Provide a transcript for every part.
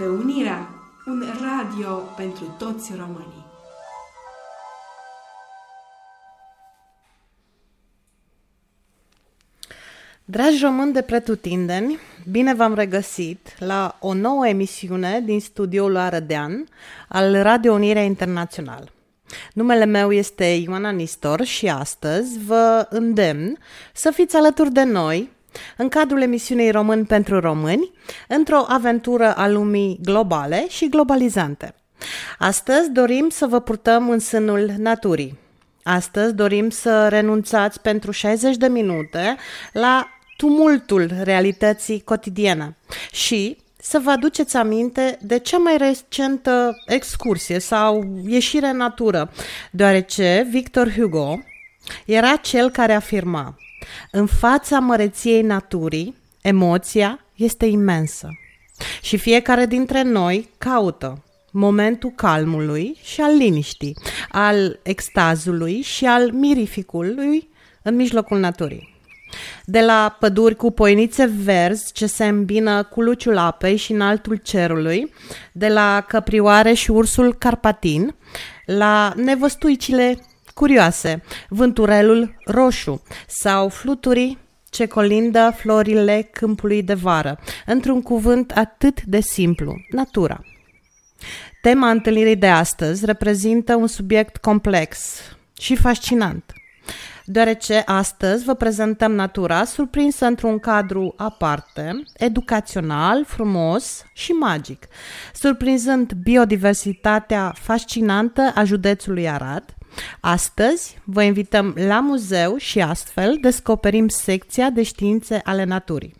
Radio TV Unirea, un radio pentru toți românii. Dragi români de pretutindeni, bine v-am regăsit la o nouă emisiune din studioul Arădean al Radio Unirea Internațional. Numele meu este Ioana Nistor și astăzi vă îndemn să fiți alături de noi în cadrul emisiunii Român pentru Români, într-o aventură a lumii globale și globalizante. Astăzi dorim să vă purtăm în sânul naturii. Astăzi dorim să renunțați pentru 60 de minute la tumultul realității cotidiene și să vă aduceți aminte de cea mai recentă excursie sau ieșire în natură, deoarece Victor Hugo era cel care afirma în fața măreției naturii, emoția este imensă și fiecare dintre noi caută momentul calmului și al liniștii, al extazului și al mirificului în mijlocul naturii. De la păduri cu poinițe verzi ce se îmbină cu luciul apei și înaltul cerului, de la căprioare și ursul carpatin, la nevăstuicile curioase, vânturelul roșu sau fluturii ce colindă florile câmpului de vară, într-un cuvânt atât de simplu, natura. Tema întâlnirii de astăzi reprezintă un subiect complex și fascinant, deoarece astăzi vă prezentăm natura surprinsă într-un cadru aparte, educațional, frumos și magic, surprinzând biodiversitatea fascinantă a județului Arad. Astăzi vă invităm la muzeu și astfel descoperim secția de științe ale naturii.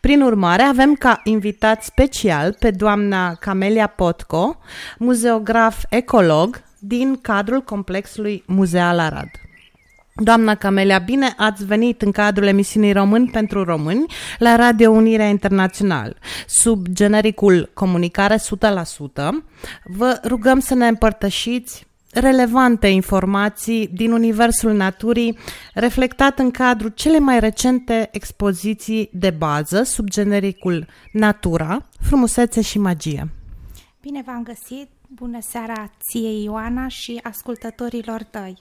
Prin urmare, avem ca invitat special pe doamna Camelia Potco, muzeograf ecolog din cadrul complexului Muzeal Arad. Doamna Camelia, bine ați venit în cadrul emisiunii Români pentru Români la Radio Unirea Internațional. Sub genericul Comunicare 100%, vă rugăm să ne împărtășiți relevante informații din universul naturii, reflectat în cadrul cele mai recente expoziții de bază sub genericul Natura, Frumusețe și Magie. Bine v-am găsit! Bună seara ție, Ioana, și ascultătorilor tăi!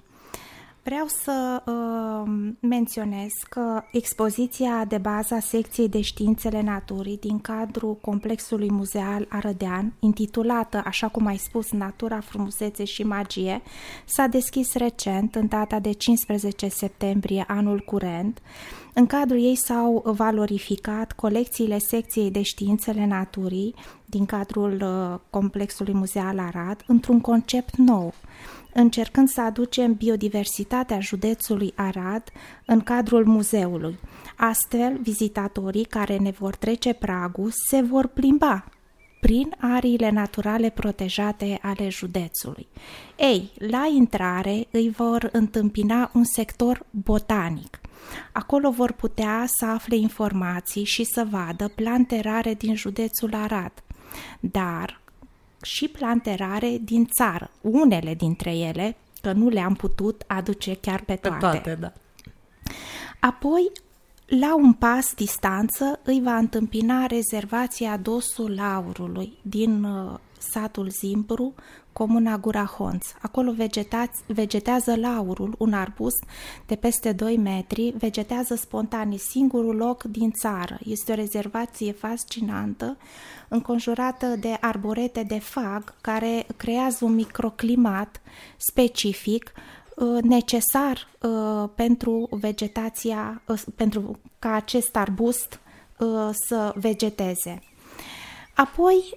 Vreau să uh, menționez că expoziția de bază a secției de științele naturii din cadrul complexului muzeal Arădean, intitulată, așa cum ai spus, Natura, Frumusețe și Magie, s-a deschis recent, în data de 15 septembrie anul curent. În cadrul ei s-au valorificat colecțiile secției de științele naturii din cadrul uh, complexului muzeal Arad într-un concept nou – încercând să aducem biodiversitatea județului Arad în cadrul muzeului. Astfel, vizitatorii care ne vor trece pragul se vor plimba prin ariile naturale protejate ale județului. Ei, la intrare îi vor întâmpina un sector botanic. Acolo vor putea să afle informații și să vadă plante rare din județul Arad. Dar și plante rare din țară, unele dintre ele, că nu le-am putut aduce chiar pe toate. Pe toate, da. Apoi, la un pas distanță, îi va întâmpina rezervația Dosul Laurului din uh, satul Zimbru, comuna Gura Honț. Acolo vegetați, vegetează laurul, un arbust de peste 2 metri, vegetează spontan, singurul loc din țară. Este o rezervație fascinantă, înconjurată de arborete de fag, care creează un microclimat specific, uh, necesar uh, pentru vegetația, uh, pentru ca acest arbust să vegeteze. Apoi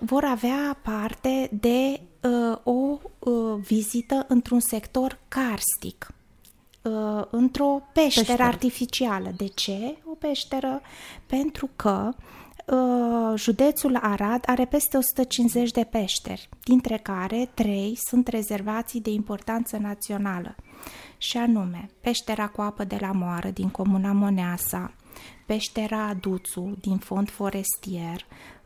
vor avea parte de o vizită într-un sector karstic, într-o peșteră, peșteră artificială. De ce o peșteră? Pentru că județul Arad are peste 150 de peșteri, dintre care 3 sunt rezervații de importanță națională, și anume peștera cu apă de la moară din comuna Moneasa, peștera Duțu din fond forestier, uh,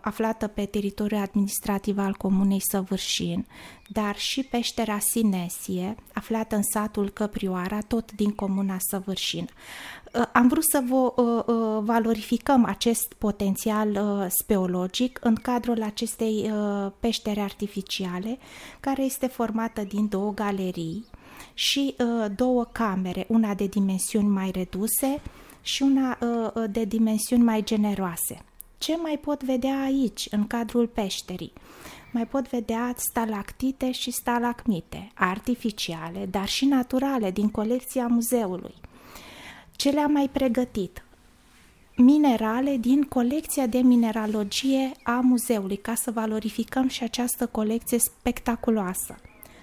aflată pe teritoriul administrativ al comunei Săvârșin, dar și peștera Sinesie, aflată în satul Căprioara, tot din comuna Săvârșin. Uh, Am vrut să vă uh, uh, valorificăm acest potențial uh, speologic în cadrul acestei uh, peșteri artificiale, care este formată din două galerii și uh, două camere, una de dimensiuni mai reduse și una uh, uh, de dimensiuni mai generoase. Ce mai pot vedea aici, în cadrul peșterii? Mai pot vedea stalactite și stalagmite, artificiale, dar și naturale, din colecția muzeului. Ce le-am mai pregătit? Minerale din colecția de mineralogie a muzeului, ca să valorificăm și această colecție spectaculoasă.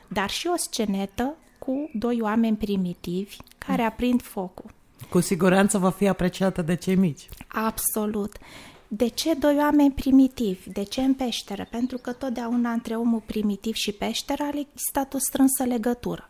Dar și o scenetă cu doi oameni primitivi care aprind focul. Cu siguranță va fi apreciată de cei mici. Absolut. De ce doi oameni primitivi? De ce în peșteră? Pentru că totdeauna între omul primitiv și peșteră a existat o strânsă legătură.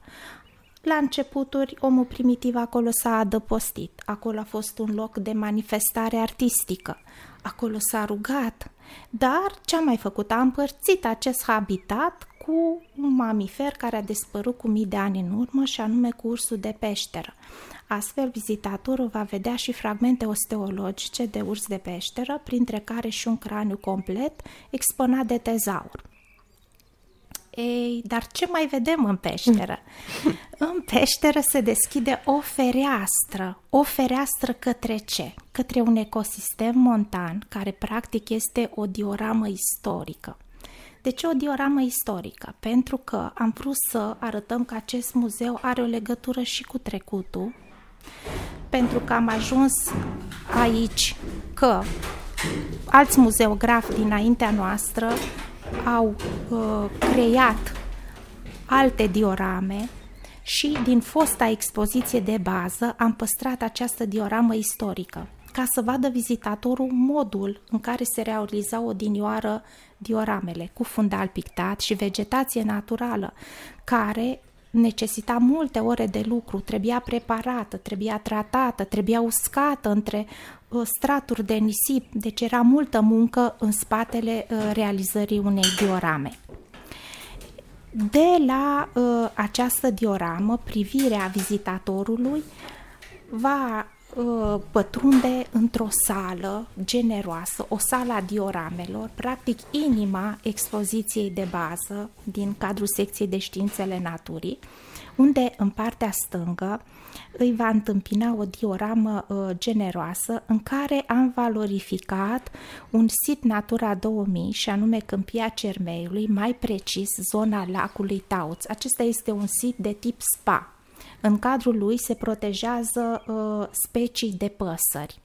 La începuturi, omul primitiv acolo s-a adăpostit, acolo a fost un loc de manifestare artistică, acolo s-a rugat, dar ce a mai făcut? A împărțit acest habitat cu un mamifer care a dispărut cu mii de ani în urmă și anume cu ursul de peșteră. Astfel, vizitatorul va vedea și fragmente osteologice de urs de peșteră, printre care și un craniu complet exponat de tezaur. Ei, dar ce mai vedem în peșteră? în peșteră se deschide o fereastră. O fereastră către ce? Către un ecosistem montan, care practic este o dioramă istorică. De ce o dioramă istorică? Pentru că am vrut să arătăm că acest muzeu are o legătură și cu trecutul, pentru că am ajuns aici că alți muzeografi dinaintea noastră au uh, creat alte diorame și din fosta expoziție de bază am păstrat această dioramă istorică ca să vadă vizitatorul modul în care se realizau odinioară dioramele cu fundal pictat și vegetație naturală care necesita multe ore de lucru, trebuia preparată, trebuia tratată, trebuia uscată între uh, straturi de nisip, deci era multă muncă în spatele uh, realizării unei diorame. De la uh, această dioramă, privirea vizitatorului va uh, pătrunde într-o sală generoasă, o sală a dioramelor, practic inima expoziției de bază din cadrul secției de științele naturii, unde în partea stângă îi va întâmpina o dioramă uh, generoasă în care am valorificat un sit Natura 2000 și anume Câmpia Cermeiului, mai precis zona lacului Tauț. Acesta este un sit de tip spa. În cadrul lui se protejează uh, specii de păsări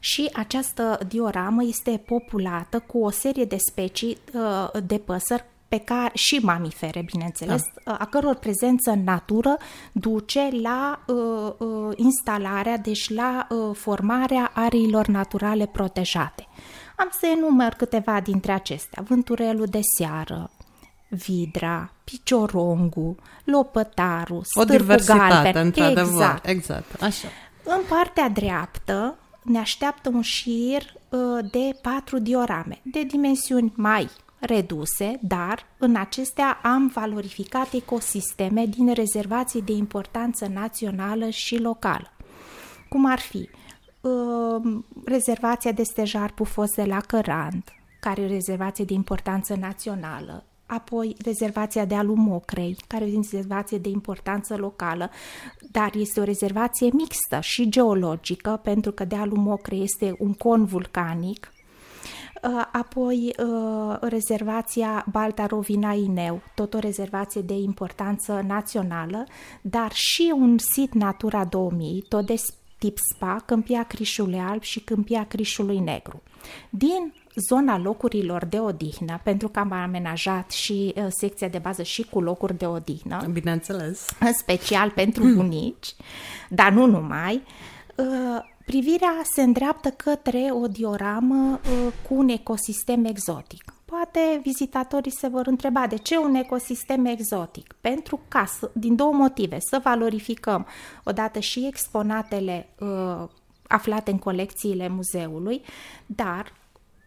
și această dioramă este populată cu o serie de specii uh, de păsări pe care, și mamifere, bineînțeles, da. a căror prezență în natură duce la uh, uh, instalarea, deci la uh, formarea ariilor naturale protejate. Am să enumăr câteva dintre acestea. Vânturelul de seară, vidra, piciorongu, lopătarul, O stârpul diversitate, galben. într-adevăr. Exact. exact. Așa. În partea dreaptă ne așteaptă un șir uh, de patru diorame, de dimensiuni mai reduse, dar în acestea am valorificat ecosisteme din rezervații de importanță națională și locală, cum ar fi uh, rezervația de stejar pufos de la Cărand, care e o rezervație de importanță națională, apoi rezervația de Alumocrei, care e o rezervație de importanță locală, dar este o rezervație mixtă și geologică, pentru că de Alumocrei este un con vulcanic, Uh, apoi uh, rezervația Balta Rovina Ineu, tot o rezervație de importanță națională, dar și un sit Natura 2000, tot de tip spa, Câmpia Crișului Alb și Câmpia Crișului Negru. Din zona locurilor de odihnă, pentru că am amenajat și uh, secția de bază și cu locuri de odihnă, Bineînțeles. în special pentru bunici, dar nu numai, uh, privirea se îndreaptă către o dioramă uh, cu un ecosistem exotic. Poate poate vizitatorii se vor întreba de ce un ecosistem exotic? Pentru ca, să, din două motive, să valorificăm odată și exponatele uh, aflate în colecțiile muzeului, dar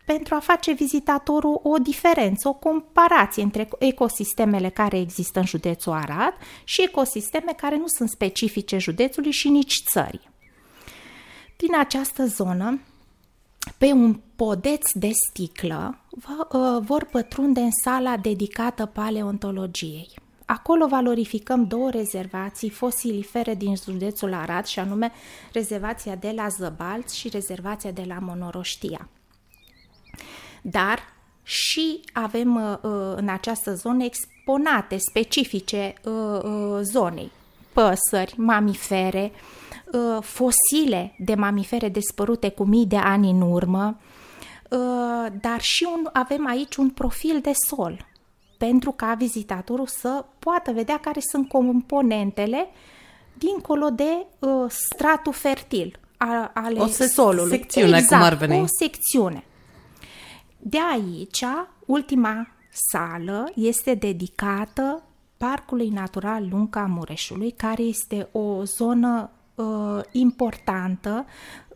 pentru a face vizitatorul o diferență, o comparație între ecosistemele care există în județul Arad și ecosisteme care nu sunt specifice județului și nici țării. Din această zonă, pe un podeț de sticlă, vă, uh, vor pătrunde în sala dedicată paleontologiei. Acolo valorificăm două rezervații fosilifere din județul Arad, și anume rezervația de la Zăbalți și rezervația de la Monoroștia. Dar și avem uh, uh, în această zonă exponate specifice uh, uh, zonei, păsări, mamifere, uh, fosile de mamifere despărute cu mii de ani în urmă, uh, dar și un, avem aici un profil de sol, pentru ca vizitatorul să poată vedea care sunt componentele dincolo de uh, stratul fertil a, ale O sec- solului. secțiune, cum ar veni. o secțiune. De aici, ultima sală este dedicată Parcului Natural Lunca Mureșului, care este o zonă uh, importantă,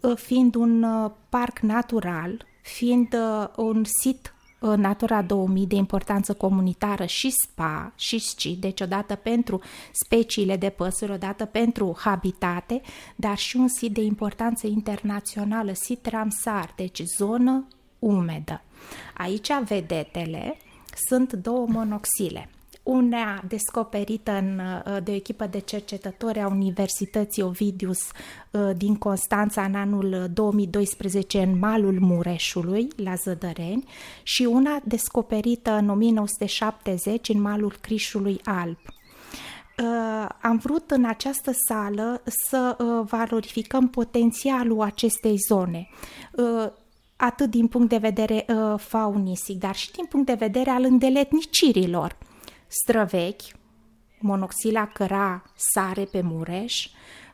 uh, fiind un uh, parc natural, fiind uh, un sit uh, Natura 2000 de importanță comunitară și spa și sci, deci odată pentru speciile de păsări, odată pentru habitate, dar și un sit de importanță internațională, sit Ramsar, deci zonă umedă. Aici vedetele sunt două monoxile. Una descoperită în, uh, de o echipă de cercetători a Universității Ovidius uh, din Constanța în anul 2012 în malul Mureșului, la Zădăreni, și una descoperită în 1970 în malul Crișului Alb. Uh, am vrut în această sală să uh, valorificăm potențialul acestei zone, uh, atât din punct de vedere uh, faunisic, dar și din punct de vedere al îndeletnicirilor. Străvechi, monoxila căra sare pe mureș,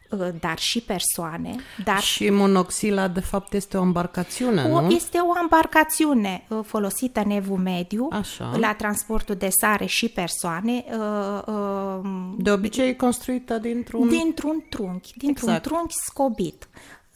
uh, dar și persoane, dar Și monoxila, de fapt, este o embarcațiune, o, nu? este o embarcațiune uh, folosită în evul mediu Așa. la transportul de sare și persoane uh, uh, De obicei construită dintr-un... dintr-un trunchi, dintr-un Exact. trunchi scobit.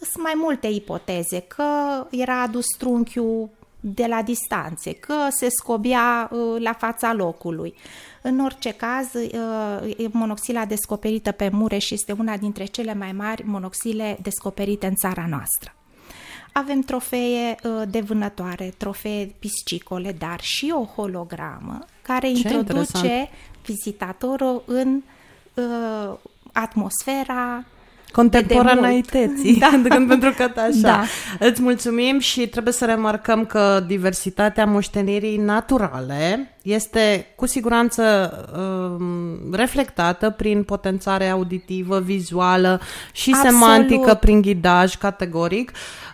Sunt mai multe ipoteze, că era adus trunchiul de la distanțe, că se scobia uh, la fața locului. În orice caz, uh, monoxila descoperită pe Mureș este una dintre cele mai mari monoxile descoperite în țara noastră. Avem trofee uh, de vânătoare, trofee piscicole, dar și o hologramă care introduce interesant. vizitatorul în uh, atmosfera Contemporaneității, Da. da. pentru că așa. Da. Îți mulțumim și trebuie să remarcăm că diversitatea moștenirii naturale este cu siguranță um, reflectată prin potențare auditivă, vizuală și Absolut. semantică prin ghidaj categoric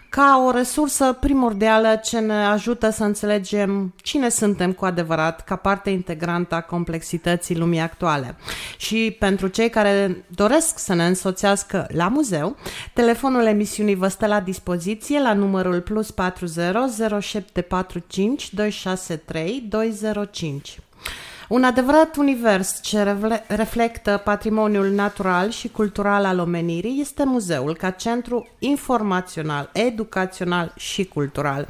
ca o resursă primordială ce ne ajută să înțelegem cine suntem cu adevărat ca parte integrantă a complexității lumii actuale. Și pentru cei care doresc să ne însoțească la muzeu, telefonul emisiunii vă stă la dispoziție la numărul plus 40 0745 263 205. Un adevărat univers ce revle- reflectă patrimoniul natural și cultural al omenirii este muzeul ca centru informațional, educațional și cultural.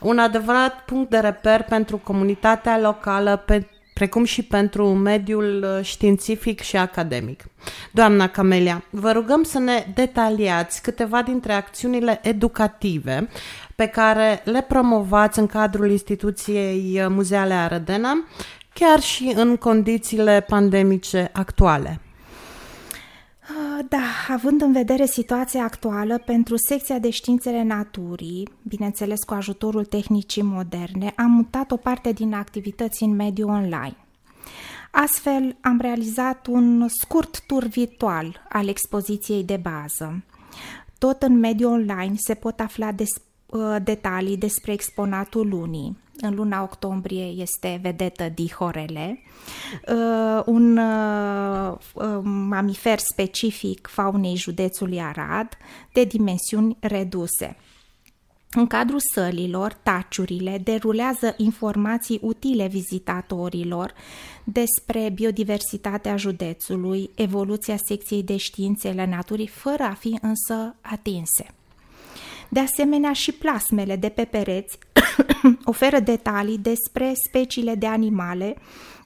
Un adevărat punct de reper pentru comunitatea locală, pe, precum și pentru mediul uh, științific și academic. Doamna Camelia, vă rugăm să ne detaliați câteva dintre acțiunile educative pe care le promovați în cadrul instituției uh, muzeale Arădena, chiar și în condițiile pandemice actuale. Uh, Da, având în vedere situația actuală, pentru secția de științele naturii, bineînțeles cu ajutorul tehnicii moderne, am mutat o parte din activități în mediul online. Astfel, am realizat un scurt tur virtual al expoziției de bază. Tot în mediul online se pot afla des, uh, detalii despre exponatul lunii. În luna octombrie este vedetă dihorele, uh, un uh, uh, mamifer specific faunei județului Arad, de dimensiuni reduse. În cadrul sălilor, taciurile derulează informații utile vizitatorilor despre biodiversitatea județului, evoluția secției de științele naturii, fără a fi însă atinse. De asemenea, și plasmele de pe pereți oferă detalii despre speciile de animale,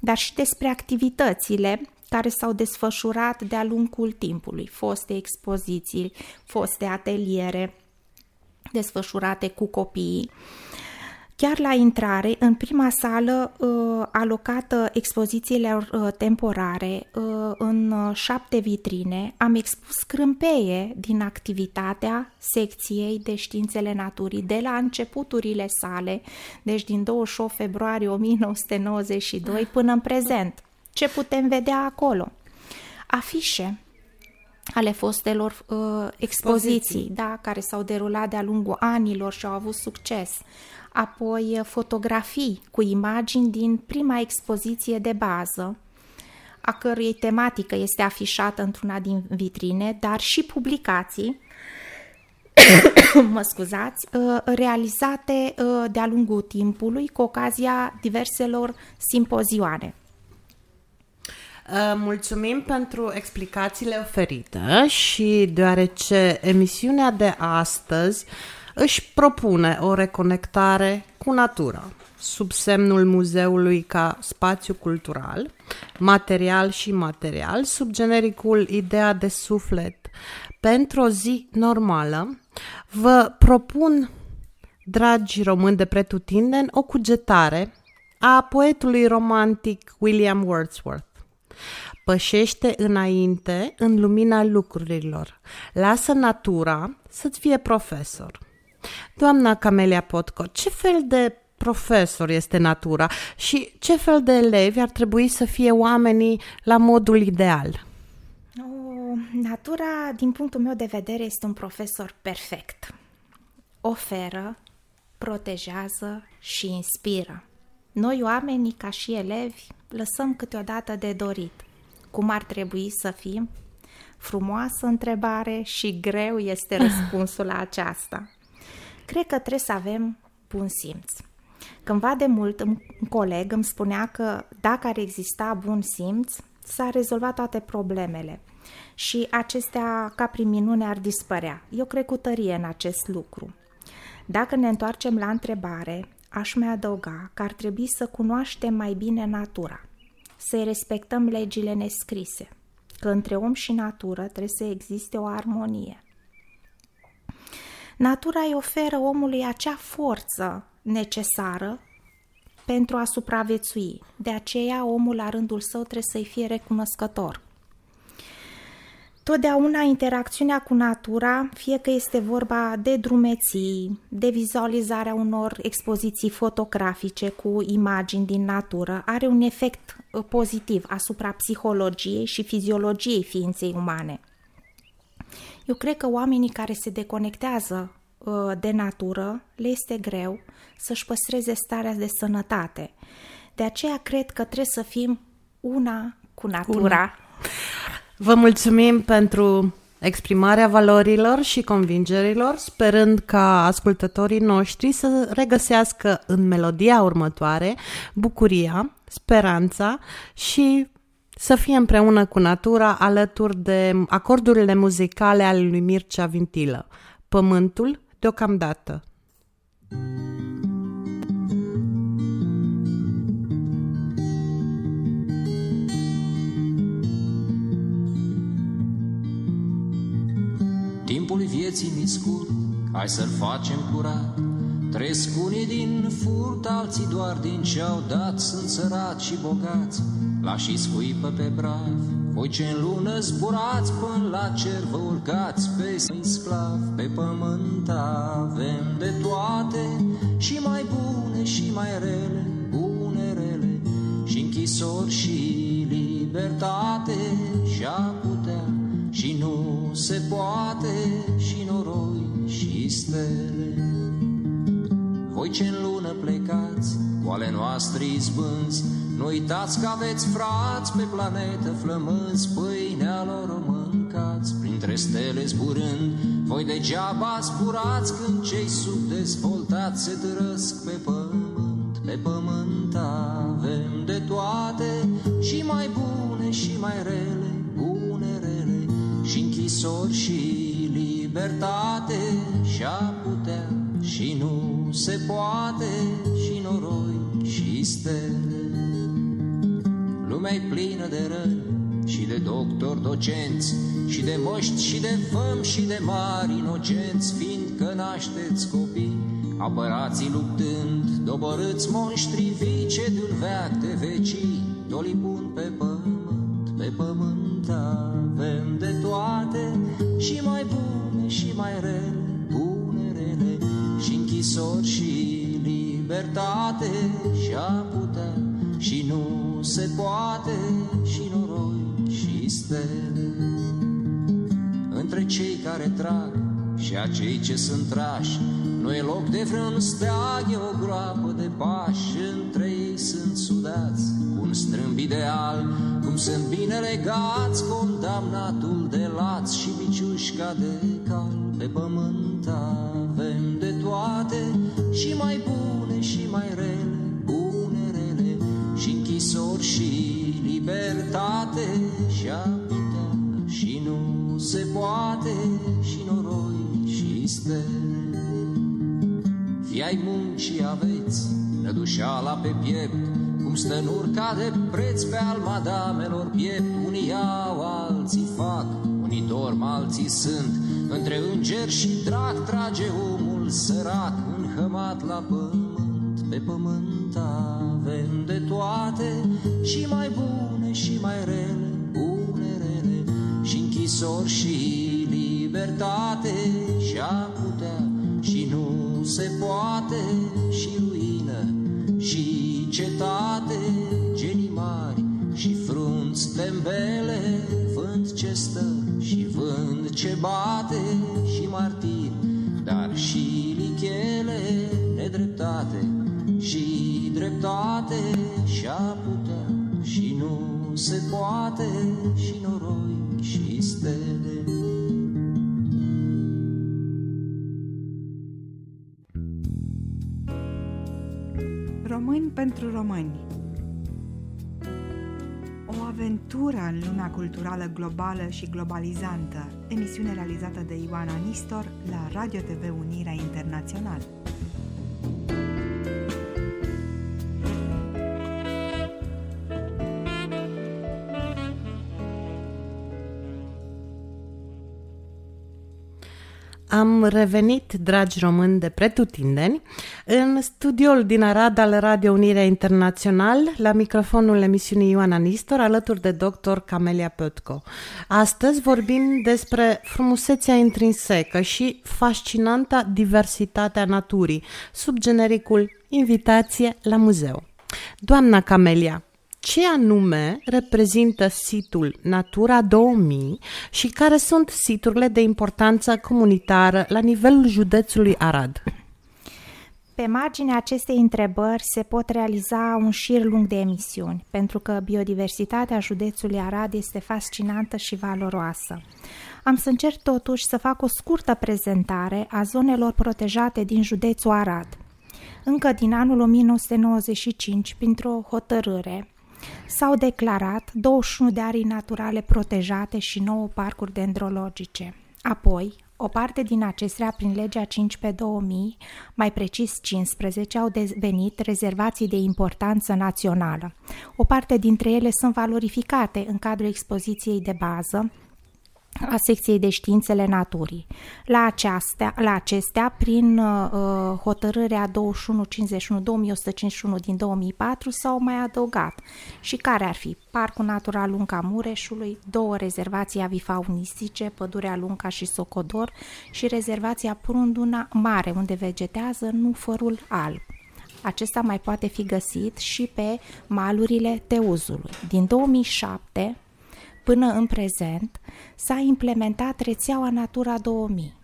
dar și despre activitățile care s-au desfășurat de-a lungul timpului, foste expoziții, foste ateliere desfășurate cu copiii. Chiar la intrare, în prima sală uh, alocată expozițiilor uh, temporare, uh, în uh, șapte vitrine, am expus crâmpeie din activitatea secției de științele naturii de la începuturile sale, deci din 28 februarie 1992 până în prezent. Ce putem vedea acolo? Afișe ale fostelor uh, expoziții, Expoziții. da, care s-au derulat de-a lungul anilor și au avut succes. Apoi uh, fotografii cu imagini din prima expoziție de bază, a cărei tematică este afișată într-una din vitrine, dar și publicații, mă scuzați, uh, realizate uh, de-a lungul timpului cu ocazia diverselor simpozioane. Uh, Mulțumim pentru explicațiile oferite și deoarece emisiunea de astăzi își propune o reconectare cu natura, sub semnul muzeului ca spațiu cultural, material și material, sub genericul Ideea de suflet. Pentru o zi normală, vă propun, dragi români de pretutindeni, o cugetare a poetului romantic William Wordsworth. Pășește înainte în lumina lucrurilor. Lasă natura să-ți fie profesor. Doamna Camelia Potco, ce fel de profesor este natura și ce fel de elevi ar trebui să fie oamenii la modul ideal? O, natura, din punctul meu de vedere, este un profesor perfect. Oferă, protejează și inspiră. Noi, oamenii, ca și elevi, lăsăm câteodată de dorit. Cum ar trebui să fim? Frumoasă întrebare și greu este răspunsul la aceasta. Cred că trebuie să avem bun simț. Cândva de mult un coleg îmi spunea că dacă ar exista bun simț, s-ar rezolva toate problemele și acestea ca prin minune ar dispărea. Eu cred cu tărie în acest lucru. Dacă ne întoarcem la întrebare, aș mai adăuga că ar trebui să cunoaștem mai bine natura, să-i respectăm legile nescrise, că între om și natură trebuie să existe o armonie. Natura îi oferă omului acea forță necesară pentru a supraviețui. De aceea, omul la rândul său trebuie să-i fie recunoscător. Totdeauna interacțiunea cu natura, fie că este vorba de drumeții, de vizualizarea unor expoziții fotografice cu imagini din natură, are un efect uh, pozitiv asupra psihologiei și fiziologiei ființei umane. Eu cred că oamenii care se deconectează uh, de natură le este greu să-și păstreze starea de sănătate. De aceea cred că trebuie să fim una cu natura. Vă mulțumim pentru exprimarea valorilor și convingerilor, sperând ca ascultătorii noștri să regăsească în melodia următoare bucuria, speranța și să fie împreună cu natura alături de acordurile muzicale ale lui Mircea Vintilă. Pământul deocamdată. Timpul vieții mi scurt, hai să-l facem curat. Trăiesc unii din furt, alții doar din ce au dat, sunt săraci și bogați, la și scuipă pe brav. Voi ce în lună zburați până la cer vă urcați, pe sclav, pe pământ avem de toate, și mai bune și mai rele, bune rele, și închisori și libertate, și a putea și nu se poate și noroi și stele. Voi ce în lună plecați, cu ale noastre izbânzi, nu uitați că aveți frați pe planetă flămânzi, pâinea lor o mâncați, printre stele zburând, Voi degeaba spurați când cei subdezvoltați se târăsc pe pământ, pe pământ avem de toate și mai bune și mai rele, bune, rele, și închisori și libertate și a putea și nu se poate și noroi și stele. Lumea e plină de răni și de doctori docenți și de măști și de făm și de mari inocenți, fiindcă nașteți copii, apărații luptând, dobărâți monștri vii ce de un veac de vecii, doli bun pe pământ, pe pământ avem de toate și mai bune și mai rele, bune, rele, și închisori și libertate și a putea și nu se poate și noroi și stele. Între cei care trag și acei ce sunt trași, nu e loc de vreun steag, e o groapă de pași, între ei sunt sudați cu un strâmb ideal, cum sunt bine legați, condamnatul de laț și biciușca de cal. Pe pământ avem de toate și mai bune și mai rele, bune, rele, și închisori și libertate și a putea și nu se poate și noroi și stele. Fii ai muncii aveți, nădușeala pe piept, cum stă în urca de preț pe al madamelor piept, unii iau, alții fac, unii dorm, alții sunt, între înger și drac trage omul sărac, înhămat la pământ, pe pământ avem de toate și mai bune și mai rele, bune, rele, și închisori și libertate. Și a putea și nu se poate și ruină și cetate, genii mari și frunți tembele, vânt ce stă și vânt ce bate și martiri, dar și lichele, nedreptate și dreptate și a putea și nu se poate și noroi și stele. Români pentru români O aventură în lumea culturală globală și globalizantă. Emisiune realizată de Ioana Nistor la Radio TV Unirea Internațional Am revenit, dragi români de pretutindeni, în studioul din Arad al Radio Unirea Internațional, la microfonul emisiunii Ioana Nistor, alături de dr. Camelia Pătco. Astăzi vorbim despre frumusețea intrinsecă și fascinanta diversitatea naturii, sub genericul Invitație la muzeu. Doamna Camelia, ce anume reprezintă situl Natura 2000 și care sunt siturile de importanță comunitară la nivelul județului Arad? Pe marginea acestei întrebări se pot realiza un șir lung de emisiuni, pentru că biodiversitatea județului Arad este fascinantă și valoroasă. Am să încerc totuși să fac o scurtă prezentare a zonelor protejate din județul Arad. Încă din anul 1995, printr-o hotărâre, S-au declarat 21 de arii naturale protejate și 9 parcuri dendrologice. Apoi, o parte din acestea, prin legea 5 pe 2000, mai precis 15, au devenit rezervații de importanță națională. O parte dintre ele sunt valorificate în cadrul expoziției de bază, a secției de științele naturii. La, aceastea, la acestea, prin uh, hotărârea 2151-2151 din 2004, s-au mai adăugat și care ar fi Parcul Natural Lunca Mureșului, două rezervații avifaunistice, Pădurea Lunca și Socodor și rezervația Prunduna Mare, unde vegetează nufărul alb. Acesta mai poate fi găsit și pe malurile Teuzului. Din 2007, Până în prezent s-a implementat rețeaua Natura 2000.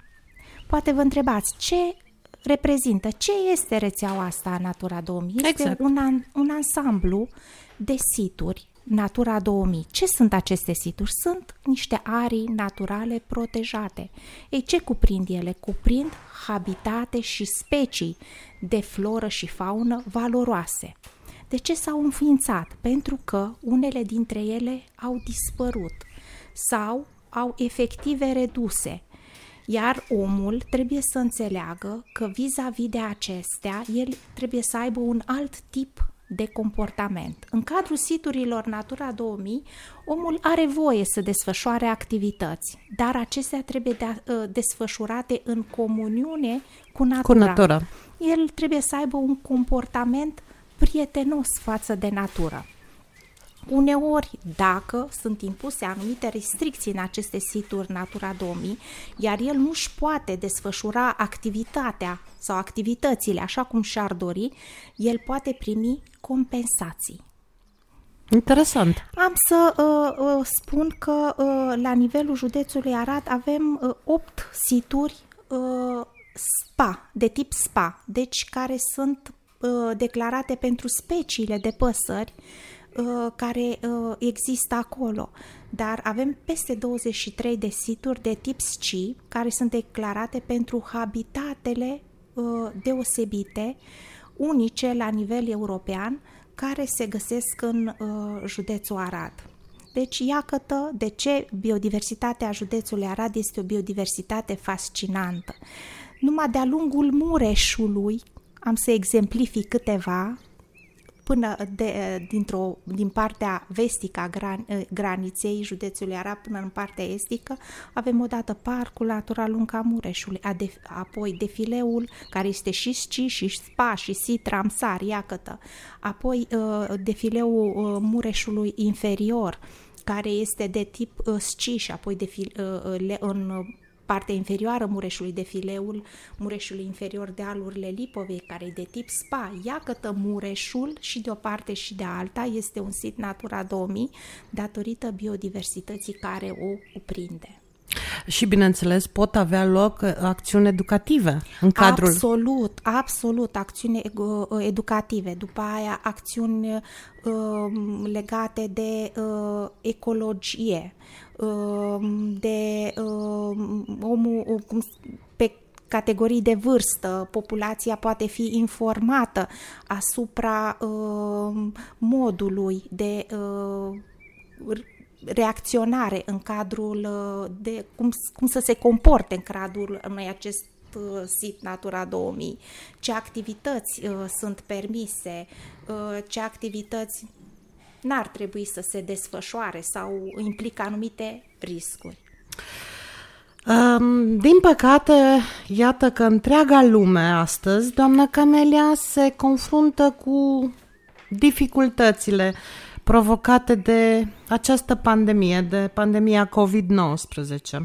Poate vă întrebați ce reprezintă, ce este rețeaua asta Natura 2000? Este Exact. un, an, un ansamblu de situri Natura 2000. Ce sunt aceste situri? Sunt niște arii naturale protejate. Ei, ce cuprind ele? Cuprind habitate și specii de floră și faună valoroase. De ce s-au înființat? Pentru că unele dintre ele au dispărut sau au efective reduse, iar omul trebuie să înțeleagă că vis-a-vis de acestea, el trebuie să aibă un alt tip de comportament. În cadrul siturilor Natura 2000, omul are voie să desfășoare activități, dar acestea trebuie de, uh, desfășurate în comuniune cu natura. Cu natura. El trebuie să aibă un comportament prietenos față de natură. Uneori, dacă sunt impuse anumite restricții în aceste situri Natura 2000, iar el nu își poate desfășura activitatea sau activitățile așa cum și-ar dori, el poate primi compensații. Interesant. Am să uh, uh, spun că uh, la nivelul județului Arad avem uh, 8 situri uh, spa, de tip spa, deci care sunt uh, declarate pentru speciile de păsări uh, care uh, există acolo. Dar avem peste 23 de situri de tip SCI care sunt declarate pentru habitatele uh, deosebite, unice la nivel european, care se găsesc în uh, județul Arad. Deci, iată de ce biodiversitatea județului Arad este o biodiversitate fascinantă. Numai de-a lungul Mureșului, am să exemplific câteva, până de, dintr-o, din partea vestică a gran, graniței județului Arad până în partea estică, avem odată Parcul Natural Lunca Mureșului, apoi defileul care este și sci și spa și sit ramsar, iacătă, apoi defileul Mureșului inferior, care este de tip sci și apoi defil, în partea inferioară Mureșului de fileul, Mureșului inferior de alurile Lipovei, care e de tip spa. Iacătă Mureșul și de o parte și de alta este un sit Natura 2000 datorită biodiversității care o cuprinde. Și, bineînțeles, pot avea loc uh, acțiuni educative în cadrul... Absolut, absolut, acțiuni uh, educative. După aia, acțiuni uh, legate de uh, ecologie, uh, de uh, omul, cum, pe categorii de vârstă, populația poate fi informată asupra uh, modului de uh, reacționare în cadrul uh, de cum, cum să se comporte în cadrul unui acest uh, sit Natura 2000, ce activități uh, sunt permise, uh, ce activități n-ar trebui să se desfășoare sau implică anumite riscuri. Um, din păcate, iată că întreaga lume astăzi, doamna Camelia, se confruntă cu dificultățile provocate de această pandemie, de pandemia COVID-19.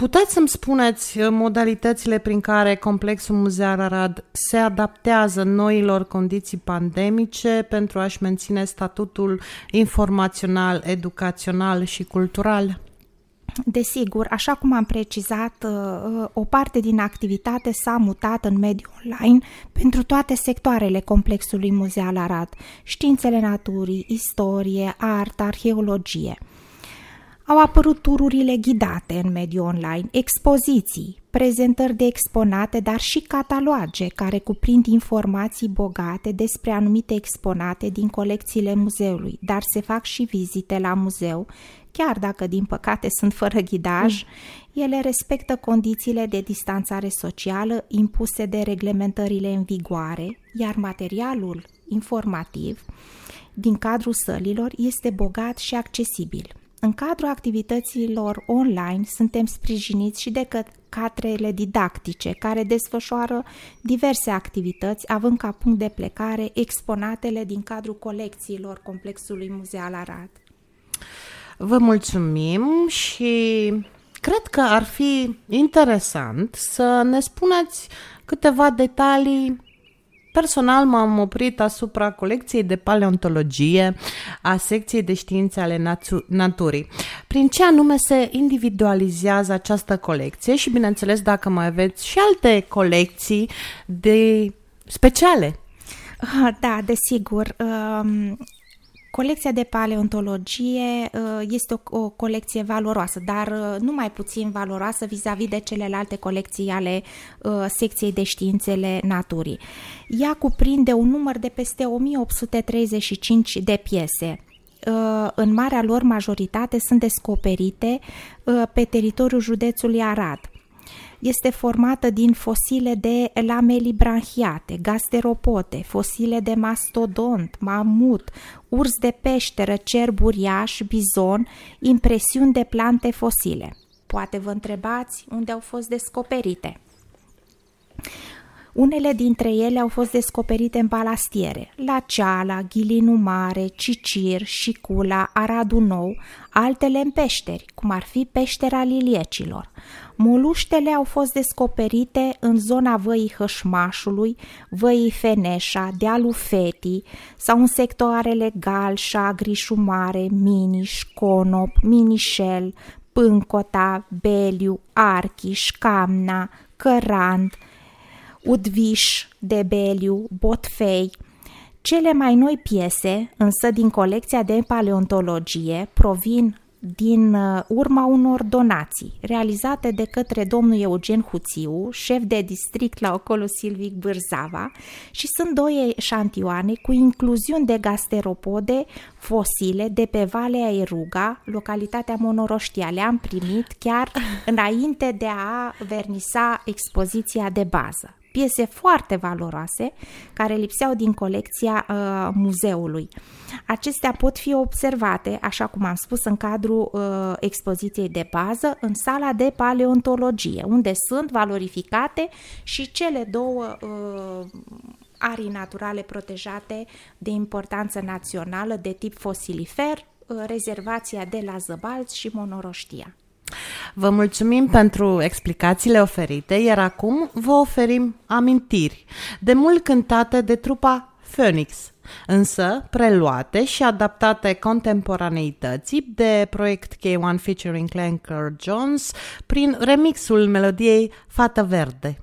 Puteți să-mi spuneți uh, modalitățile prin care Complexul Muzeal Arad se adaptează noilor condiții pandemice pentru a-și menține statutul informațional, educațional și cultural? Desigur, așa cum am precizat, uh, o parte din activitate s-a mutat în mediul online pentru toate sectoarele complexului muzeal Arad, științele naturii, istorie, artă, arheologie. Au apărut tururile ghidate în mediul online, expoziții, prezentări de exponate, dar și cataloage care cuprind informații bogate despre anumite exponate din colecțiile muzeului, dar se fac și vizite la muzeu chiar dacă din păcate sunt fără ghidaj, ele respectă condițiile de distanțare socială impuse de reglementările în vigoare, iar materialul informativ din cadrul sălilor este bogat și accesibil. În cadrul activităților online suntem sprijiniți și de cadrele didactice care desfășoară diverse activități, având ca punct de plecare exponatele din cadrul colecțiilor Complexului Muzeal Arad. Vă mulțumim și cred că ar fi interesant să ne spuneți câteva detalii Personal m-am oprit asupra colecției de paleontologie a secției de științe ale natu- naturii. Prin ce anume se individualizează această colecție și, bineînțeles, dacă mai aveți și alte colecții de speciale. Ah, Da, desigur. Um, Colecția de paleontologie uh, este o, o colecție valoroasă, dar uh, nu mai puțin valoroasă vis-a-vis de celelalte colecții ale uh, secției de științele naturii. Ea cuprinde un număr de peste 1835 de piese. Uh, În marea lor majoritate sunt descoperite uh, pe teritoriul județului Arad este formată din fosile de lameli branchiate, gasteropote, fosile de mastodont, mamut, urs de peșteră, cerb uriaș, bizon, impresiuni de plante fosile. Poate vă întrebați unde au fost descoperite. Unele dintre ele au fost descoperite în palastiere, la Ceala, Ghilinu Mare, Cicir, Șicula, Aradu Nou, altele în peșteri, cum ar fi peștera liliecilor. Moluștele au fost descoperite în zona văii Hășmașului, văii Feneșa, dealul Fetii sau în sectoarele Galșa, Grișu Mare, Miniș, Conop, Minișel, Pâncota, Beliu, Archiș, Camna, Cărand, Udviș, Debeliu, Botfei. Cele mai noi piese, însă din colecția de paleontologie, provin din uh, urma unor donații realizate de către domnul Eugen Huțiu, șef de district la Ocolo Silvic Bârzava și sunt două eșantioane cu incluziuni de gasteropode fosile de pe Valea Eruga, localitatea Monoroștia. Le-am primit chiar înainte de a vernisa expoziția de bază piese foarte valoroase care lipseau din colecția uh, muzeului. Acestea pot fi observate, așa cum am spus, în cadrul uh, expoziției de bază, în sala de paleontologie, unde sunt valorificate și cele două uh, arii naturale protejate de importanță națională de tip fosilifer, uh, rezervația de la Zăbalți și Monoroștia. Vă mulțumim pentru explicațiile oferite, iar acum vă oferim amintiri, de mult cântate de trupa Phoenix, însă preluate și adaptate contemporaneității de proiect K1 featuring Clanker Jones prin remixul melodiei Fata Verde.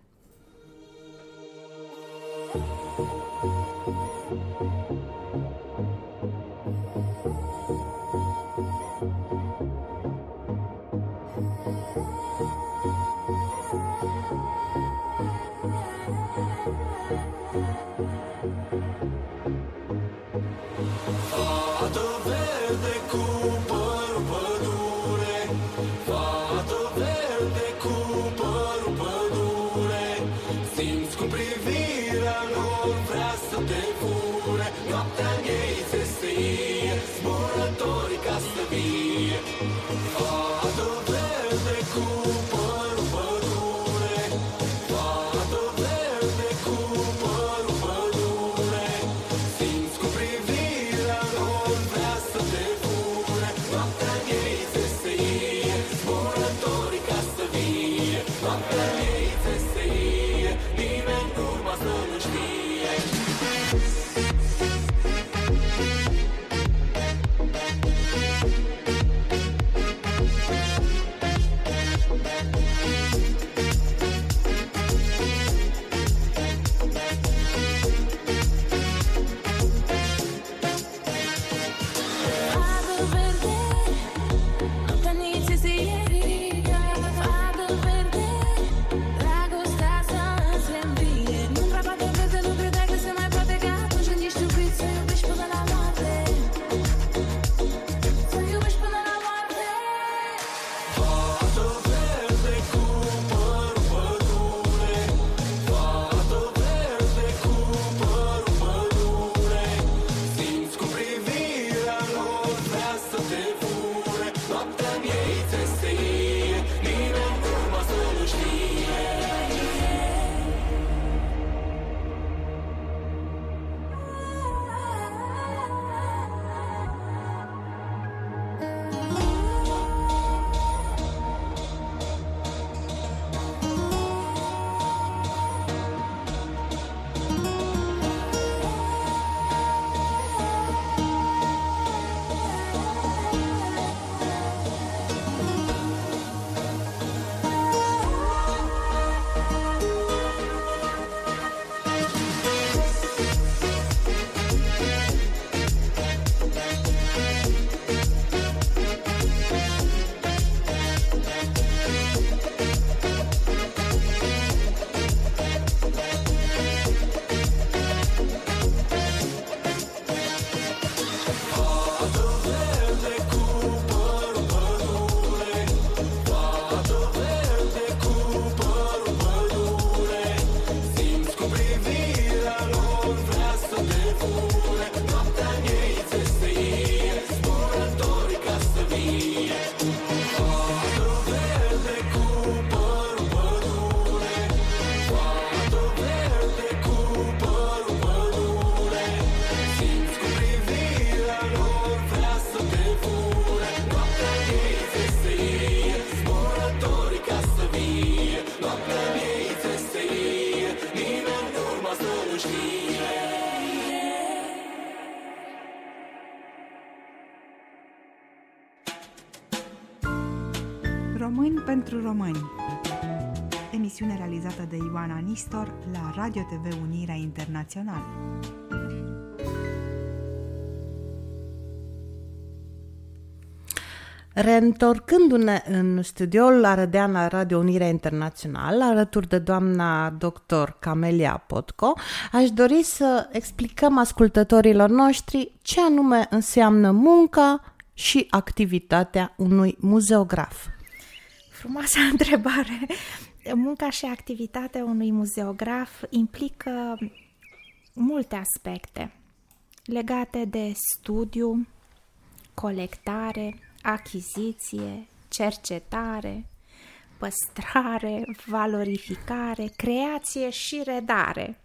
Nistor la Radio TV Unirea Internațională. Reîntorcându-ne în studioul Arădean la Radio Unirea Internațional, alături de doamna dr. Camelia Potco, aș dori să explicăm ascultătorilor noștri ce anume înseamnă munca și activitatea unui muzeograf. Frumoasă întrebare. Munca și activitatea unui muzeograf implică multe aspecte legate de studiu, colectare, achiziție, cercetare, păstrare, valorificare, creație și redare.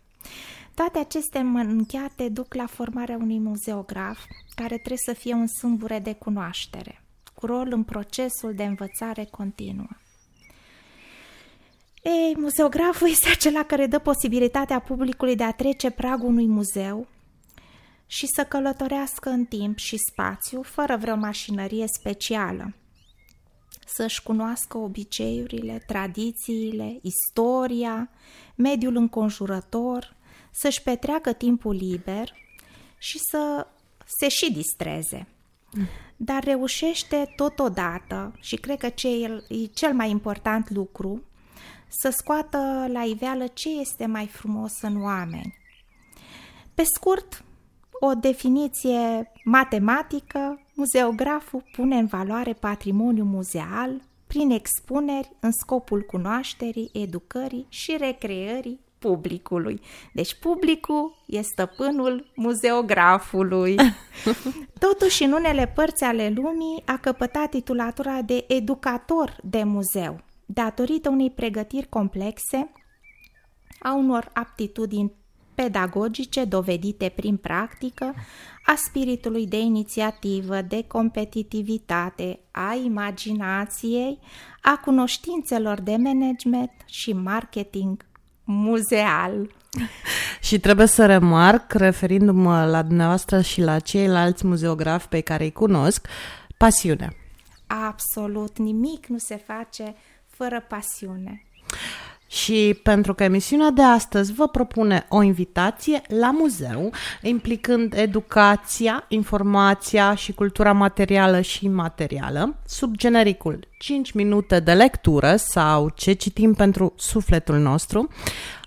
Toate aceste mânchiate duc la formarea unui muzeograf, care trebuie să fie un sâmbure de cunoaștere, cu rol în procesul de învățare continuă. Ei, muzeograful este acela care dă posibilitatea publicului de a trece pragul unui muzeu și să călătorească în timp și spațiu fără vreo mașinărie specială. Să-și cunoască obiceiurile, tradițiile, istoria, mediul înconjurător, să-și petreacă timpul liber și să se și distreze. Dar reușește totodată, și cred că cel, e cel mai important lucru, să scoată la iveală ce este mai frumos în oameni. Pe scurt, o definiție matematică, muzeograful pune în valoare patrimoniul muzeal prin expuneri în scopul cunoașterii, educării și recreării publicului. Deci publicul e stăpânul muzeografului. Totuși, în unele părți ale lumii a căpătat titulatura de educator de muzeu, datorită unei pregătiri complexe, a unor aptitudini pedagogice dovedite prin practică, a spiritului de inițiativă, de competitivitate, a imaginației, a cunoștințelor de management și marketing muzeal. Și trebuie să remarc, referindu-mă la dumneavoastră și la ceilalți muzeografi pe care îi cunosc, pasiunea. Absolut nimic nu se face fără pasiune. Și pentru că emisiunea de astăzi vă propune o invitație la muzeu, implicând educația, informația și cultura materială și imaterială, sub genericul 5 minute de lectură sau ce citim pentru sufletul nostru,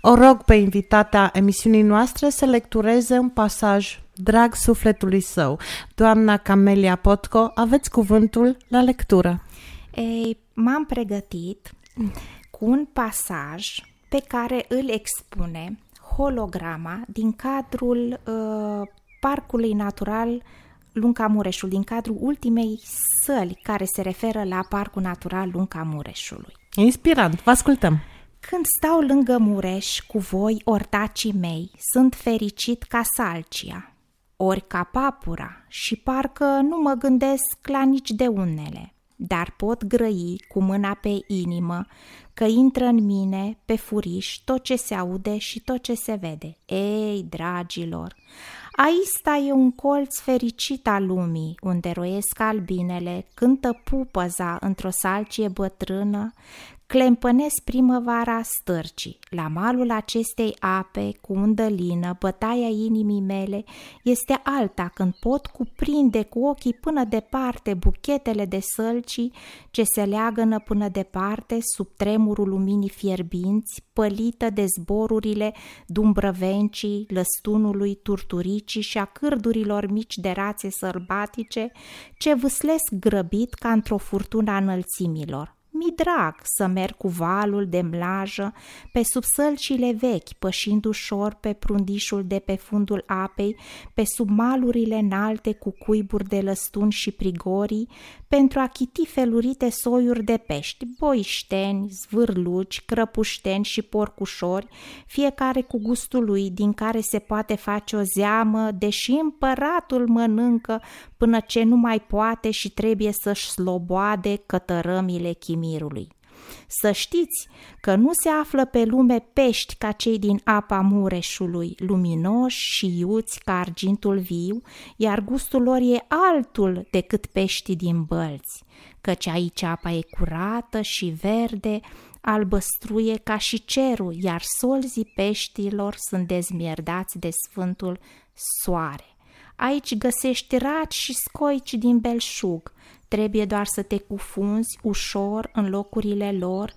o rog pe invitata emisiunii noastre să lectureze un pasaj drag sufletului său. Doamna Camelia Potco, aveți cuvântul la lectură. Ei, m-am pregătit cu un pasaj pe care îl expune holograma din cadrul uh, Parcului Natural Lunca Mureșul, din cadrul ultimei săli care se referă la Parcul Natural Lunca Mureșului. Inspirant, vă ascultăm! Când stau lângă Mureș cu voi, ortacii mei, sunt fericit ca salcia, ori ca papura și parcă nu mă gândesc la nici de unele, dar pot grăi cu mâna pe inimă că intră în mine, pe furiș, tot ce se aude și tot ce se vede. Ei, dragilor, Aista e un colț fericit al lumii, unde roiesc albinele, cântă pupăza într-o salcie bătrână, Clempănesc primăvara stârcii. La malul acestei ape, cu undă lină, bătaia inimii mele este alta când pot cuprinde cu ochii până departe buchetele de sălcii ce se leagănă până departe sub tremurul luminii fierbinți, pălită de zborurile dumbrăvencii, lăstunului, turturicii și a cârdurilor mici de rațe sălbatice ce vâslesc grăbit ca într-o furtună a înălțimilor. Mi drag să merg cu valul de mlajă pe sub sălcile vechi, pășind ușor pe prundișul de pe fundul apei, pe sub malurile înalte cu cuiburi de lăstuni și prigorii, pentru a chiti felurite soiuri de pești, boișteni, zvârluci, crăpușteni și porcușori, fiecare cu gustul lui, din care se poate face o zeamă, deși împăratul mănâncă până ce nu mai poate și trebuie să-și sloboade cătărămile chimirului. Să știți că nu se află pe lume pești ca cei din apa Mureșului, luminoși și iuți ca argintul viu, iar gustul lor e altul decât peștii din bălți, căci aici apa e curată și verde, albăstruie ca și cerul, iar solzii peștilor sunt dezmierdați de sfântul soare. Aici găsești raci și scoici din belșug, trebuie doar să te cufunzi ușor în locurile lor,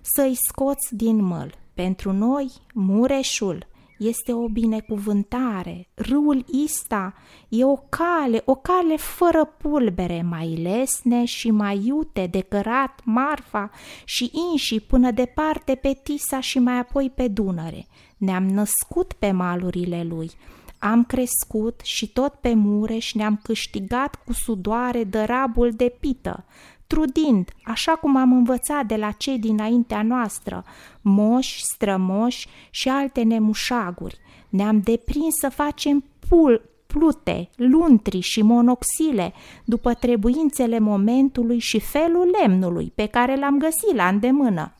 să-i scoți din măl. Pentru noi, Mureșul este o binecuvântare. Râul Ista e o cale, o cale fără pulbere, mai lesne și mai iute de cărat marfa și inși până departe pe Tisa și mai apoi pe Dunăre. Ne-am născut pe malurile lui, am crescut și tot pe Mureș ne-am câștigat cu sudoare dărabul de pită, trudind, așa cum am învățat de la cei dinaintea noastră, moși, strămoși și alte nemușaguri. Ne-am deprins să facem pul, plute, luntri și monoxile după trebuințele momentului și felul lemnului pe care l-am găsit la îndemână.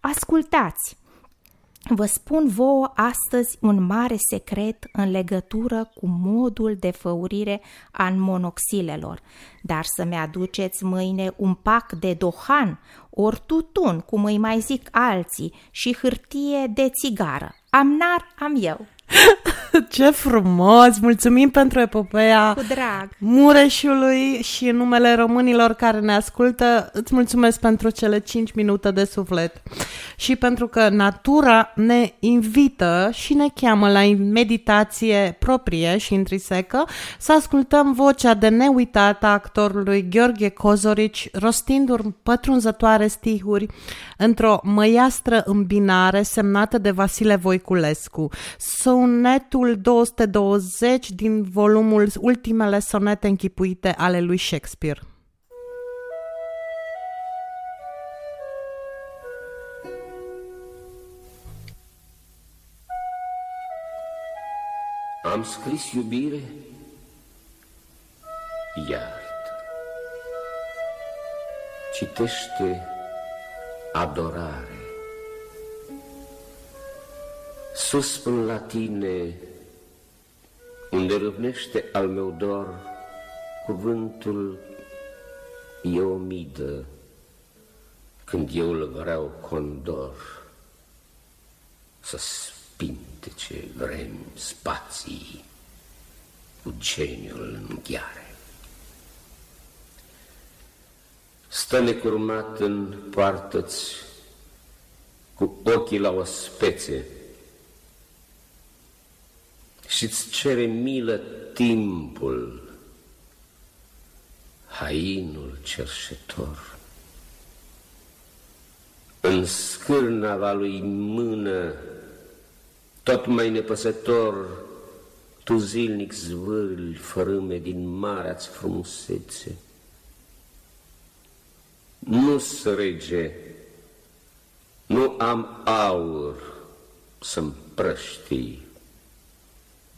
Ascultați! Vă spun vouă astăzi un mare secret în legătură cu modul de făurire al monoxilelor, dar să-mi aduceți mâine un pac de dohan, ori tutun, cum îi mai zic alții, și hârtie de țigară. Am nar, am eu. Ce frumos! Mulțumim pentru epopeea Cu drag. Mureșului și în numele românilor care ne ascultă, îți mulțumesc pentru cele 5 minute de suflet și pentru că natura ne invită și ne cheamă la meditație proprie și intrinsecă să ascultăm vocea de neuitată a actorului Gheorghe Cozorici rostindu-mi pătrunzătoare stihuri într-o măiastră îmbinare semnată de Vasile Voiculescu. Sonetul 220 din volumul Ultimele sonete închipuite ale lui Shakespeare. Am scris iubire, iartă. Citește adorare. Sus până la tine, unde râvnește al meu dor, cuvântul e o midă, când eu îl vreau condor, să spintece vremi, spații, cu geniul în gheare. Stă necurmat în poartă-ți, cu ochii la o spețe, și-ți cere milă timpul, hainul cerșetor. În scârnava lui mână, tot mai nepăsător, tu zilnic zvârli fărâme din marea-ți frumusețe. Nu rege, nu am aur să-mi prăștii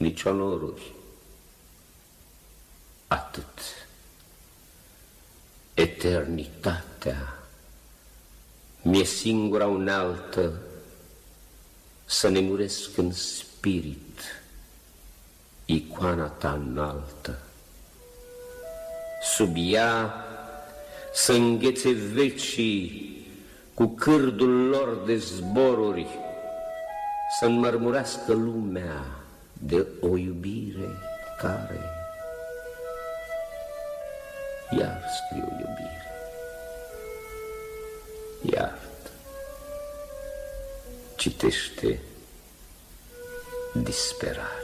nici onoruri. Atât. Eternitatea mi-e singura unealtă să ne muresc în spirit icoana ta înaltă. Sub ea să înghețe vecii cu cârdul lor de zboruri, să înmărmurească lumea de o iubire care iar scriu iubire. Iartă. Citește disperare.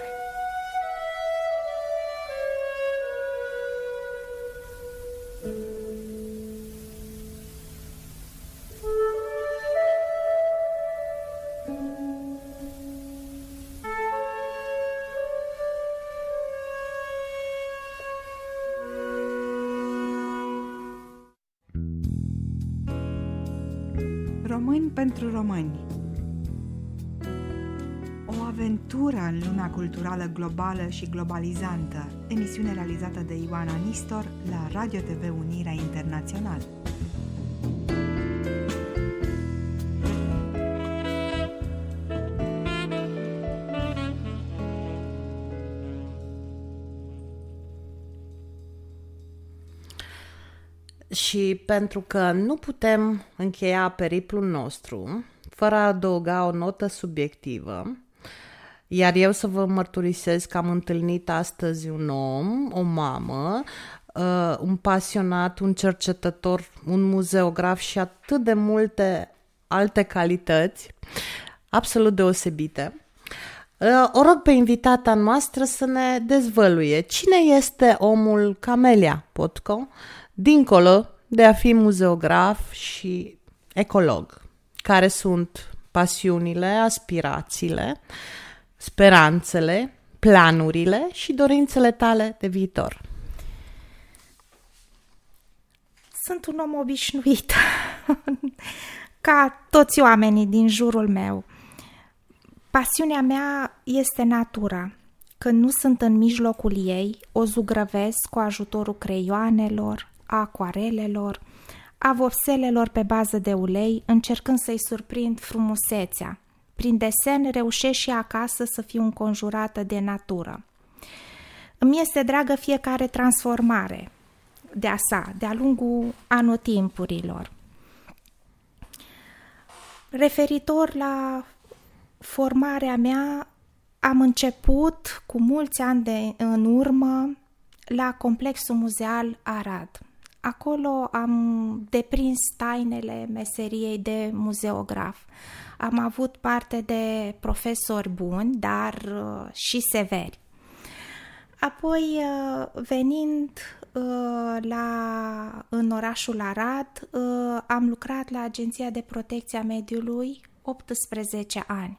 culturală globală și globalizantă, emisiune realizată de Ioana Nistor la Radio TV Unirea Internațională. Și pentru că nu putem încheia periplul nostru fără a adăuga o notă subiectivă, iar eu să vă mărturisesc că am întâlnit astăzi un om, o mamă, uh, un pasionat, un cercetător, un muzeograf și atât de multe alte calități absolut deosebite. Uh, O rog pe invitata noastră să ne dezvăluie. Cine este omul Camelia Potco, dincolo de a fi muzeograf și ecolog, care sunt pasiunile, aspirațiile, speranțele, planurile și dorințele tale de viitor. Sunt un om obișnuit, ca toți oamenii din jurul meu. Pasiunea mea este natura. Când nu sunt în mijlocul ei, o zugrăvesc cu ajutorul creioanelor, a acuarelelor, a vopselelor pe bază de ulei, încercând să-i surprind frumusețea. Prin desen reușesc și acasă să fiu înconjurată de natură. Îmi este dragă fiecare transformare de-a sa, de-a lungul anotimpurilor. Referitor la formarea mea, am început cu mulți ani de, în urmă la Complexul Muzeal Arad. Acolo am deprins tainele meseriei de muzeograf. Am avut parte de profesori buni, dar uh, și severi. Apoi, uh, venind uh, la, în orașul Arad, uh, am lucrat la Agenția de Protecție a Mediului 18 ani.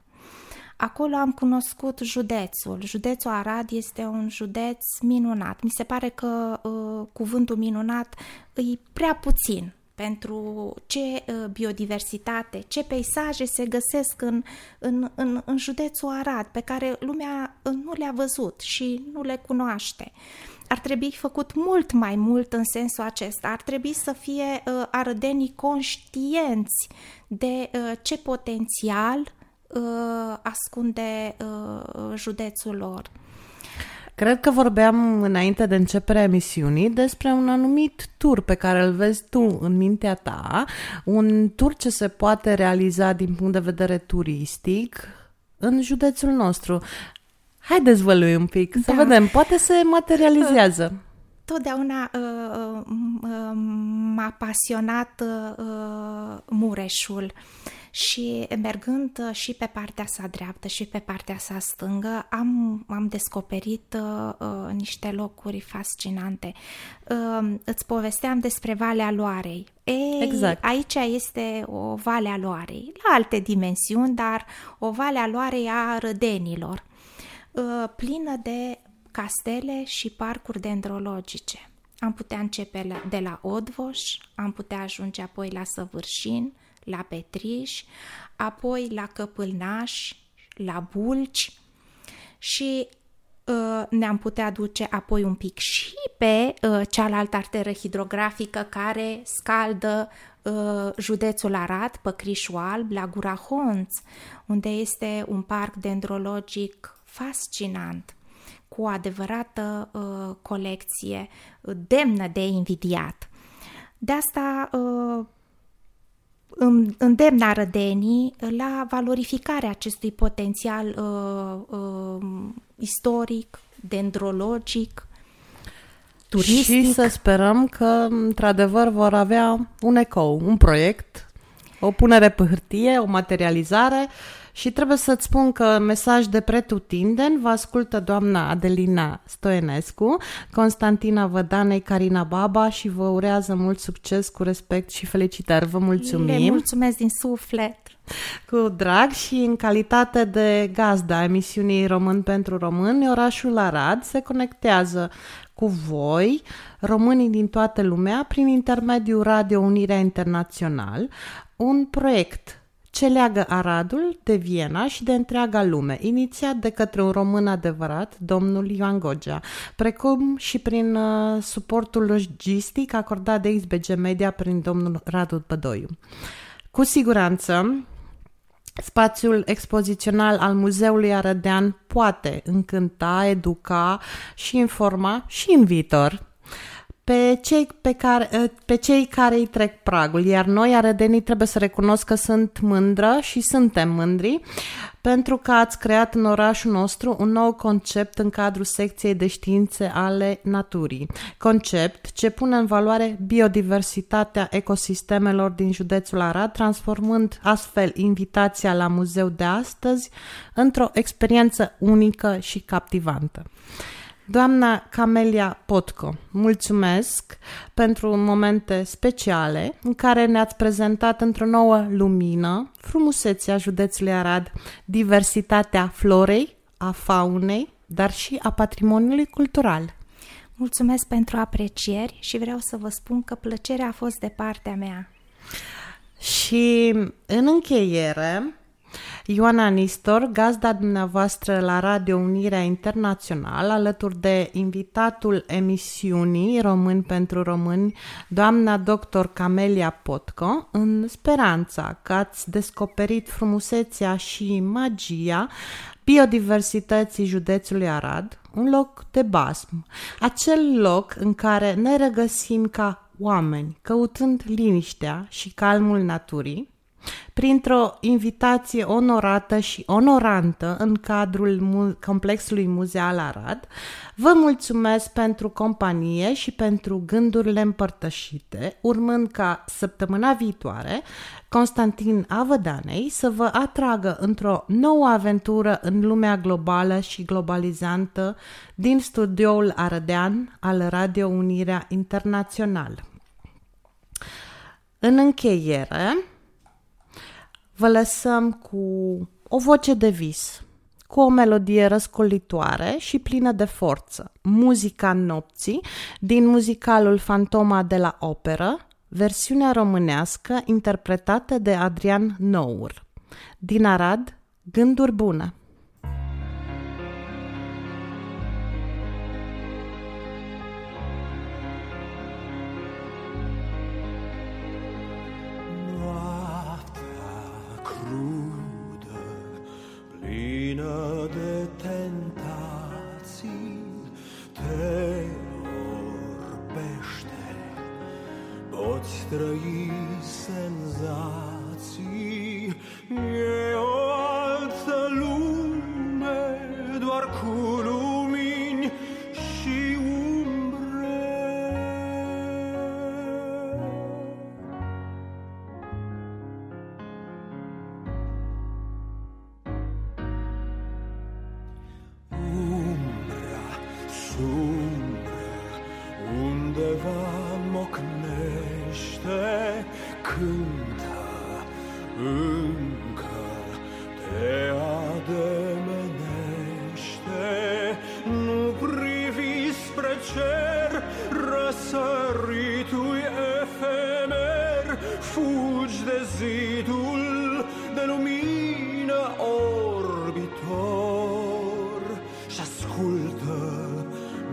Acolo am cunoscut județul. Județul Arad este un județ minunat. Mi se pare că uh, cuvântul minunat e prea puțin pentru ce uh, biodiversitate, ce peisaje se găsesc în, în, în, în județul Arad, pe care lumea uh, nu le-a văzut și nu le cunoaște. Ar trebui făcut mult mai mult în sensul acesta. Ar trebui să fie uh, arădenii conștienți de uh, ce potențial uh, ascunde uh, județul lor. Cred că vorbeam înainte de începerea emisiunii despre un anumit tur pe care îl vezi tu în mintea ta, un tur ce se poate realiza din punct de vedere turistic în județul nostru. Hai dezvălui un pic, să Da. vedem, poate se materializează. Totdeauna uh, uh, uh, m-a pasionat uh, uh, Mureșul și mergând uh, și pe partea sa dreaptă și pe partea sa stângă am, am descoperit uh, uh, niște locuri fascinante. Uh, îți povesteam despre Valea Loarei. Ei, Exact. Aici este o Vale a Loarei, la alte dimensiuni, dar o Vale a Loarei a rădenilor, uh, plină de castele și parcuri dendrologice. Am putea începe la, de la Odvoș, am putea ajunge apoi la Săvârșin, la Petriș, apoi la Căpâlnaș, la Bulci și uh, ne-am putea duce apoi un pic și pe uh, cealaltă arteră hidrografică care scaldă uh, județul Arad, pe Crișul Alb, la Gura Honț, unde este un parc dendrologic fascinant cu o adevărată uh, colecție uh, demnă de invidiat. De asta uh, îmi- îndemn arădenii la valorificarea acestui potențial uh, uh, istoric, dendrologic, turistic. Și să sperăm că, într-adevăr, vor avea un ecou, un proiect, o punere pe hârtie, o materializare și trebuie să-ți spun că mesaj de pretutindeni vă ascultă doamna Adelina Stoenescu, Constantina Vădanei, Carina Baba și vă urează mult succes cu respect și felicitări. Vă Le mulțumim! mulțumesc din suflet. Cu drag și în calitate de gazda a emisiunii Român pentru Români, orașul Arad se conectează cu voi, românii din toată lumea, prin intermediul Radio Unirea Internațional, un proiect ce leagă Aradul de Viena și de întreaga lume, inițiat de către un român adevărat, domnul Ioan Gogea, precum și prin uh, suportul logistic acordat de XBG Media prin domnul Radu Bădoiu. Cu siguranță, Spațiul expozițional al Muzeului Arădean poate încânta, educa și informa și în viitor. Pe pe cei, pe care, uh, pe cei care îi trec pragul, iar noi, arădenii, trebuie să recunosc că sunt mândră și suntem mândri pentru că ați creat în orașul nostru un nou concept în cadrul secției de științe ale naturii. Concept ce pune în valoare biodiversitatea ecosistemelor din județul Arad, transformând astfel invitația la muzeu de astăzi într-o experiență unică și captivantă. Doamna Camelia Potco, mulțumesc pentru momente speciale în care ne-ați prezentat într-o nouă lumină frumusețea județului Arad, diversitatea florei, a faunei, dar și a patrimoniului cultural. Mulțumesc pentru aprecieri și vreau să vă spun că plăcerea a fost de partea mea. Și în încheiere, Ioana Nistor, gazda dumneavoastră la Radio Unirea Internațională, alături de invitatul emisiunii Români pentru Români, doamna dr. Camelia Potco, în speranța că ați descoperit frumusețea și magia biodiversității județului Arad, un loc de basm, acel loc în care ne regăsim ca oameni, căutând liniștea și calmul naturii, printr-o invitație onorată și onorantă în cadrul mu- complexului muzeal Arad. Vă mulțumesc pentru companie și pentru gândurile împărtășite, urmând ca săptămâna viitoare Constantin Avădanei să vă atragă într-o nouă aventură în lumea globală și globalizantă din studioul arădean al Radio Unirea Internațional. În încheiere, vă lăsăm cu o voce de vis, cu o melodie răscolitoare și plină de forță. Muzica nopții din muzicalul Fantoma de la Operă, versiunea românească interpretată de Adrian Nour. Din Arad, gânduri bune! De tentații, te orbește. Poți trăi senzații, e o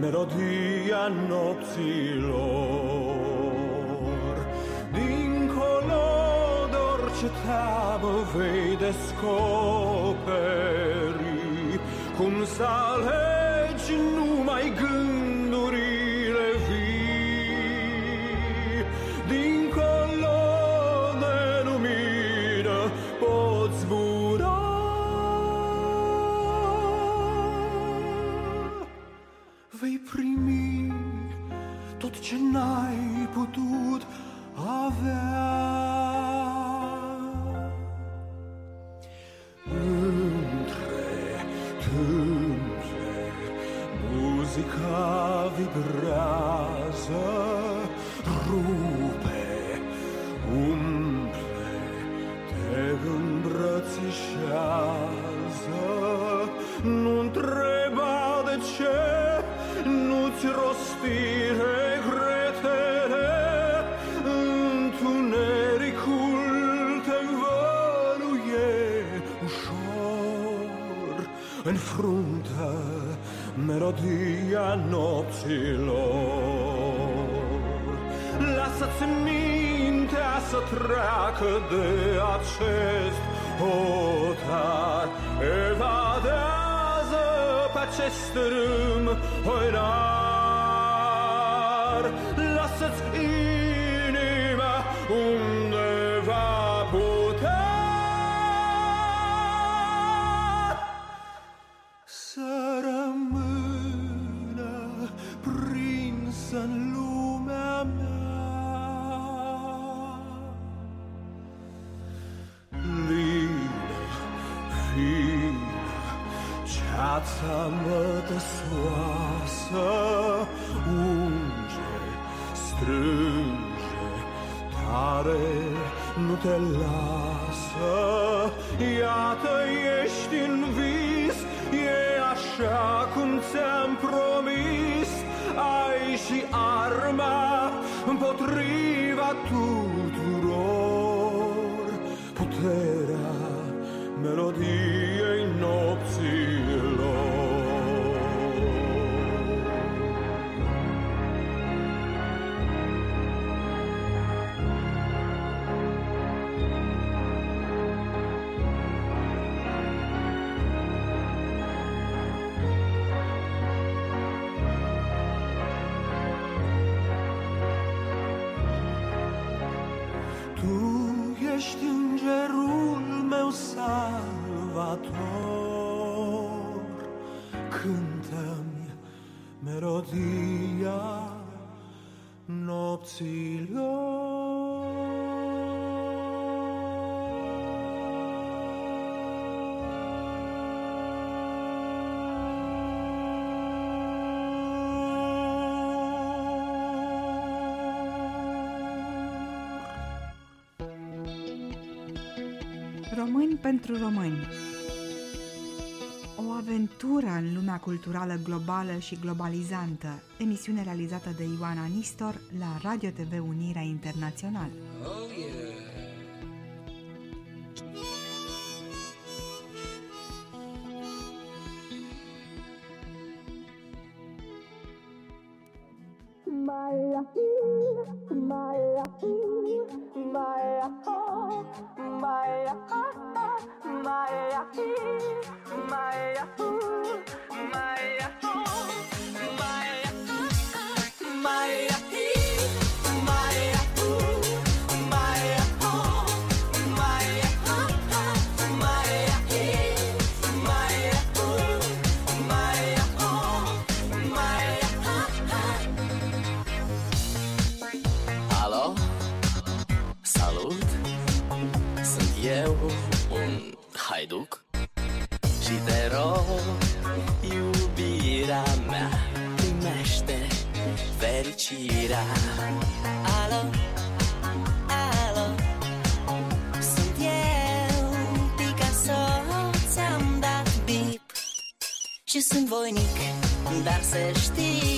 melodia nopților. Dincolo de teamă vei descoperi cum să alegi lasă-ți inima undeva putea să rămână prinsă în lumea mea. Lină, fină, ceața mătăsoasă, unge, strânge, tare nu te lasă. Iată, ești în vis, e așa cum ți-am promis, ai și arma împotriva tuturor, puterea melodiei nopților Români pentru români O aventură în lumea culturală globală și globalizantă, emisiune realizată de Ioana Nistor la Radio TV Unirea Internațională. Voinic Dar să știi,